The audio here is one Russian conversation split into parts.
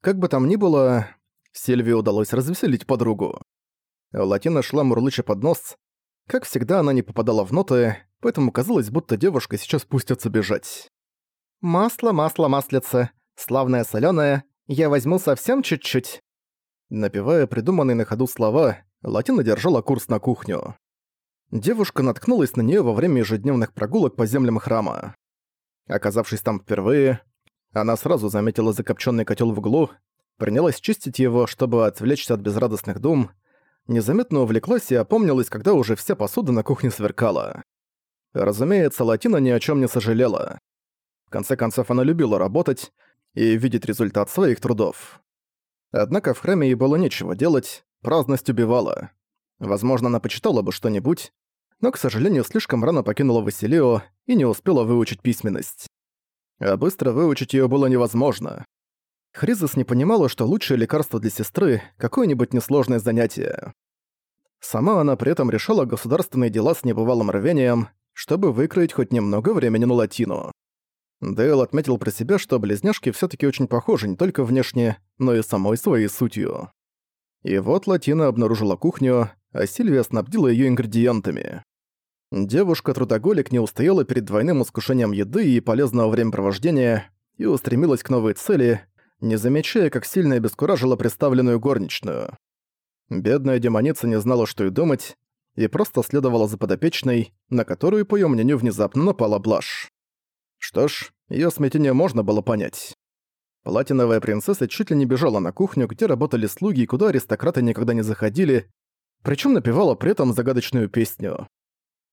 Как бы там ни было, Сильвии удалось развеселить подругу. Латина шла мурлыча под нос. Как всегда, она не попадала в ноты, поэтому казалось, будто девушка сейчас пустится бежать. «Масло, масло, маслице. Славное солёное. Я возьму совсем чуть-чуть». Напевая придуманные на ходу слова, Латина держала курс на кухню. Девушка наткнулась на неё во время ежедневных прогулок по землям храма. Оказавшись там впервые, она сразу заметила закопченный котел в углу, принялась чистить его, чтобы отвлечься от безрадостных дум, незаметно увлеклась и опомнилась, когда уже вся посуда на кухне сверкала. Разумеется, Латина ни о чем не сожалела. В конце концов, она любила работать и видеть результат своих трудов. Однако в храме ей было нечего делать, праздность убивала. Возможно, она почитала бы что-нибудь, но, к сожалению, слишком рано покинула Василио и не успела выучить письменность. А быстро выучить её было невозможно. Хризис не понимала, что лучшее лекарство для сестры — какое-нибудь несложное занятие. Сама она при этом решала государственные дела с небывалым рвением, чтобы выкроить хоть немного времени на латину. Дейл отметил про себя, что близняшки все таки очень похожи не только внешне, но и самой своей сутью. И вот Латина обнаружила кухню, а Сильвия снабдила ее ингредиентами. Девушка-трудоголик не устояла перед двойным искушением еды и полезного времяпровождения и устремилась к новой цели, не замечая, как сильно обескуражила представленную горничную. Бедная демоница не знала, что и думать, и просто следовала за подопечной, на которую, по её мнению, внезапно напала блажь. Что ж, её смятение можно было понять. Платиновая принцесса чуть ли не бежала на кухню, где работали слуги и куда аристократы никогда не заходили, причём напевала при этом загадочную песню.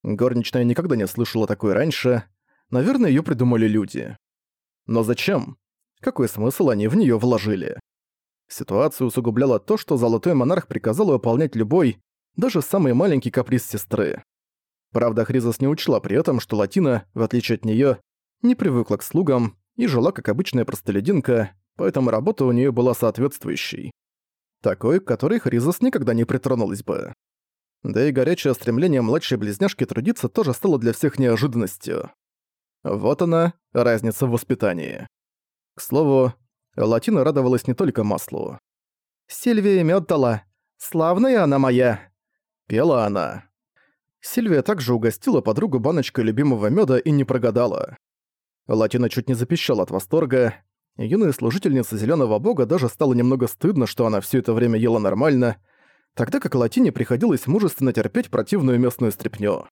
Горничная никогда не слышала такой раньше. Наверное, её придумали люди. Но зачем? Какой смысл они в неё вложили? Ситуацию усугубляло то, что Золотой Монарх приказал выполнять любой, даже самый маленький каприз сестры. Правда, Хризос не учла при этом, что Латина, в отличие от неё, не привыкла к слугам и жила как обычная простолюдинка, поэтому работа у неё была соответствующей. Такой, к которой Хризос никогда не притронулась бы. Да и горячее стремление младшей близняшки трудиться тоже стало для всех неожиданностью. Вот она, разница в воспитании. К слову, Латина радовалась не только маслу. «Сильвия мёд дала. Славная она моя!» Пела она. Сильвия также угостила подругу баночкой любимого мёда и не прогадала. Латина чуть не запищала от восторга. Юная служительница Зелёного Бога даже стало немного стыдно, что она всё это время ела нормально, тогда как Латине приходилось мужественно терпеть противную местную стряпню.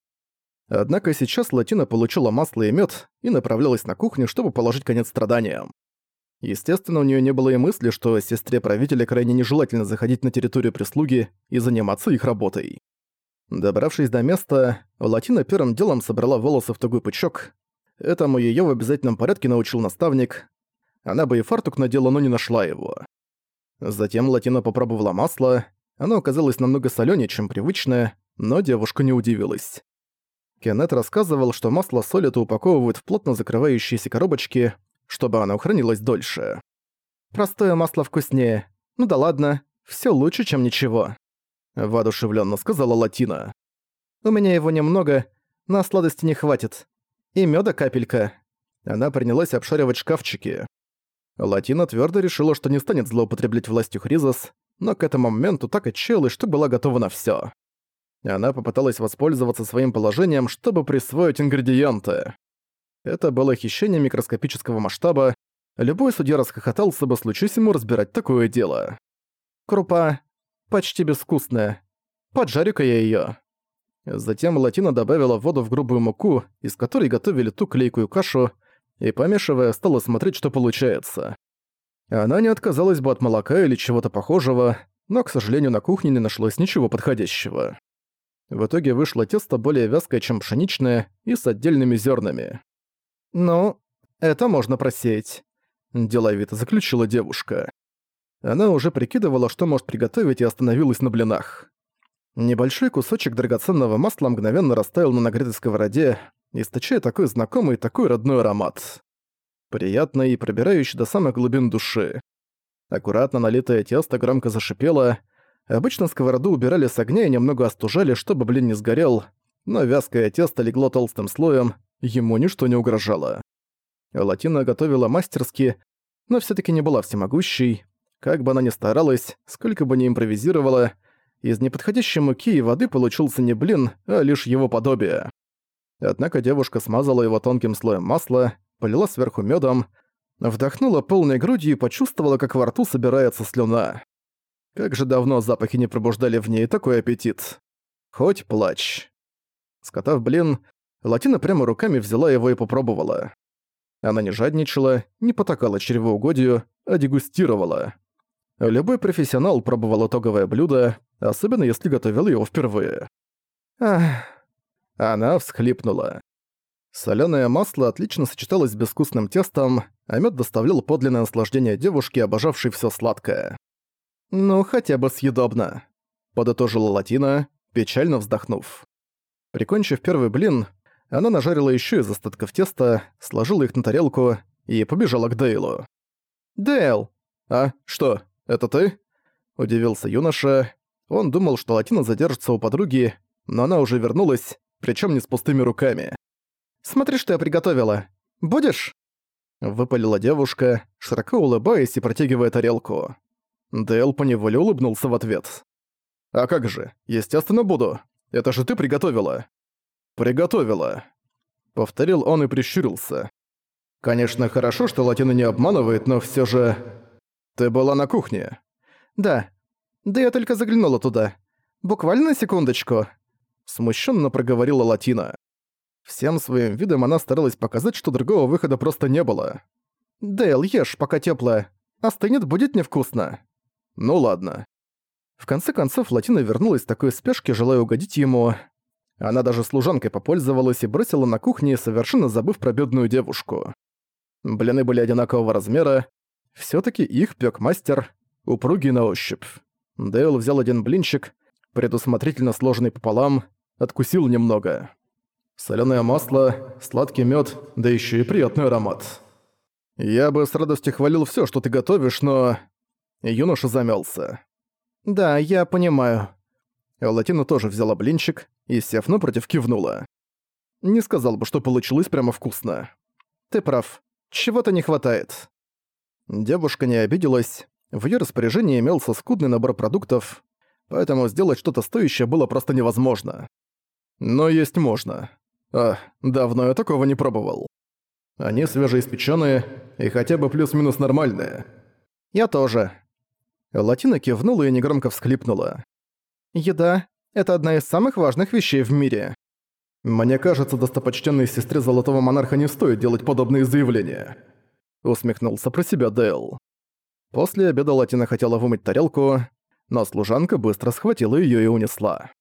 Однако сейчас Латина получила масло и мед и направлялась на кухню, чтобы положить конец страданиям. Естественно, у нее не было и мысли, что сестре правителя крайне нежелательно заходить на территорию прислуги и заниматься их работой. Добравшись до места, Латина первым делом собрала волосы в тугой пучок. Этому ее в обязательном порядке научил наставник. Она бы и фартук надела, но не нашла его. Затем Латина попробовала масло, оно оказалось намного солёнее, чем привычное, но девушка не удивилась. Кеннет рассказывал, что масло солят и упаковывают в плотно закрывающиеся коробочки, чтобы оно хранилось дольше. «Простое масло вкуснее. Ну да ладно, всё лучше, чем ничего», — воодушевлённо сказала Латина. «У меня его немного, на сладости не хватит. И мёда капелька». Она принялась обшаривать шкафчики. Латина твёрдо решила, что не станет злоупотреблять властью Хризос, но к этому моменту так отчаялась, что была готова на всё. Она попыталась воспользоваться своим положением, чтобы присвоить ингредиенты. Это было хищение микроскопического масштаба, любой судья расхохотался бы, случись ему разбирать такое дело. Крупа почти безвкусная. Поджарю-ка я её. Затем Латина добавила воду в грубую муку, из которой готовили ту клейкую кашу, и, помешивая, стала смотреть, что получается. Она не отказалась бы от молока или чего-то похожего, но, к сожалению, на кухне не нашлось ничего подходящего. В итоге вышло тесто более вязкое, чем пшеничное, и с отдельными зернами. «Ну, это можно просеять», – деловито заключила девушка. Она уже прикидывала, что может приготовить, и остановилась на блинах. Небольшой кусочек драгоценного масла мгновенно растаял на нагретой сковороде, источая такой знакомый, такой родной аромат приятный и пробирающий до самых глубин души. Аккуратно налитое тесто громко зашипело. Обычно сковороду убирали с огня и немного остужали, чтобы блин не сгорел, но вязкое тесто легло толстым слоем, ему ничто не угрожало. Латина готовила мастерски, но все таки не была всемогущей. Как бы она ни старалась, сколько бы ни импровизировала, из неподходящей муки и воды получился не блин, а лишь его подобие. Однако девушка смазала его тонким слоем масла, полила сверху медом, вдохнула полной грудью и почувствовала, как во рту собирается слюна. Как же давно запахи не пробуждали в ней такой аппетит. Хоть плачь. Скотав блин, Латина прямо руками взяла его и попробовала. Она не жадничала, не потакала чревоугодию, а дегустировала. Любой профессионал пробовал итоговое блюдо, особенно если готовил его впервые. Ах. Она всхлипнула. Солёное масло отлично сочеталось с безвкусным тестом, а мед доставлял подлинное наслаждение девушке, обожавшей все сладкое. «Ну, хотя бы съедобно», — подытожила Латина, печально вздохнув. Прикончив первый блин, она нажарила еще из остатков теста, сложила их на тарелку и побежала к Дейлу. «Дейл!» «А, что, это ты?» – удивился юноша. Он думал, что Латина задержится у подруги, но она уже вернулась, причем не с пустыми руками. «Смотри, что я приготовила. Будешь?» Выпалила девушка, широко улыбаясь и протягивая тарелку. Дейл поневоле улыбнулся в ответ. «А как же? Естественно, буду. Это же ты приготовила». «Приготовила», — повторил он и прищурился. «Конечно, хорошо, что Латина не обманывает, но все же...» «Ты была на кухне?» «Да. Да я только заглянула туда. Буквально секундочку», — смущенно проговорила Латина. Всем своим видом она старалась показать, что другого выхода просто не было. «Дейл, ешь, пока теплое. Остынет, будет невкусно». «Ну ладно». В конце концов, Латина вернулась в такой спешке, желая угодить ему, она даже служанкой попользовалась и бросила на кухне, совершенно забыв про бедную девушку. Блины были одинакового размера, все таки их пёк мастер, упругий на ощупь. Дейл взял один блинчик, предусмотрительно сложенный пополам, откусил немного. Солёное масло, сладкий мёд, да ещё и приятный аромат. Я бы с радостью хвалил всё, что ты готовишь, но... Юноша замялся. «Да, я понимаю». Латина тоже взяла блинчик, и, сев напротив, кивнула. Не сказал бы, что получилось прямо вкусно. Ты прав. Чего-то не хватает. Девушка не обиделась. В её распоряжении имелся скудный набор продуктов, поэтому сделать что-то стоящее было просто невозможно. Но есть можно. А, давно я такого не пробовал. Они свежеиспечённые и хотя бы плюс-минус нормальные. Я тоже. Латина кивнула и негромко всхлипнула. Еда это одна из самых важных вещей в мире. Мне кажется, достопочтенной сестре Золотого Монарха не стоит делать подобные заявления. Усмехнулся про себя Дэл. После обеда Латина хотела вымыть тарелку, но служанка быстро схватила её и унесла.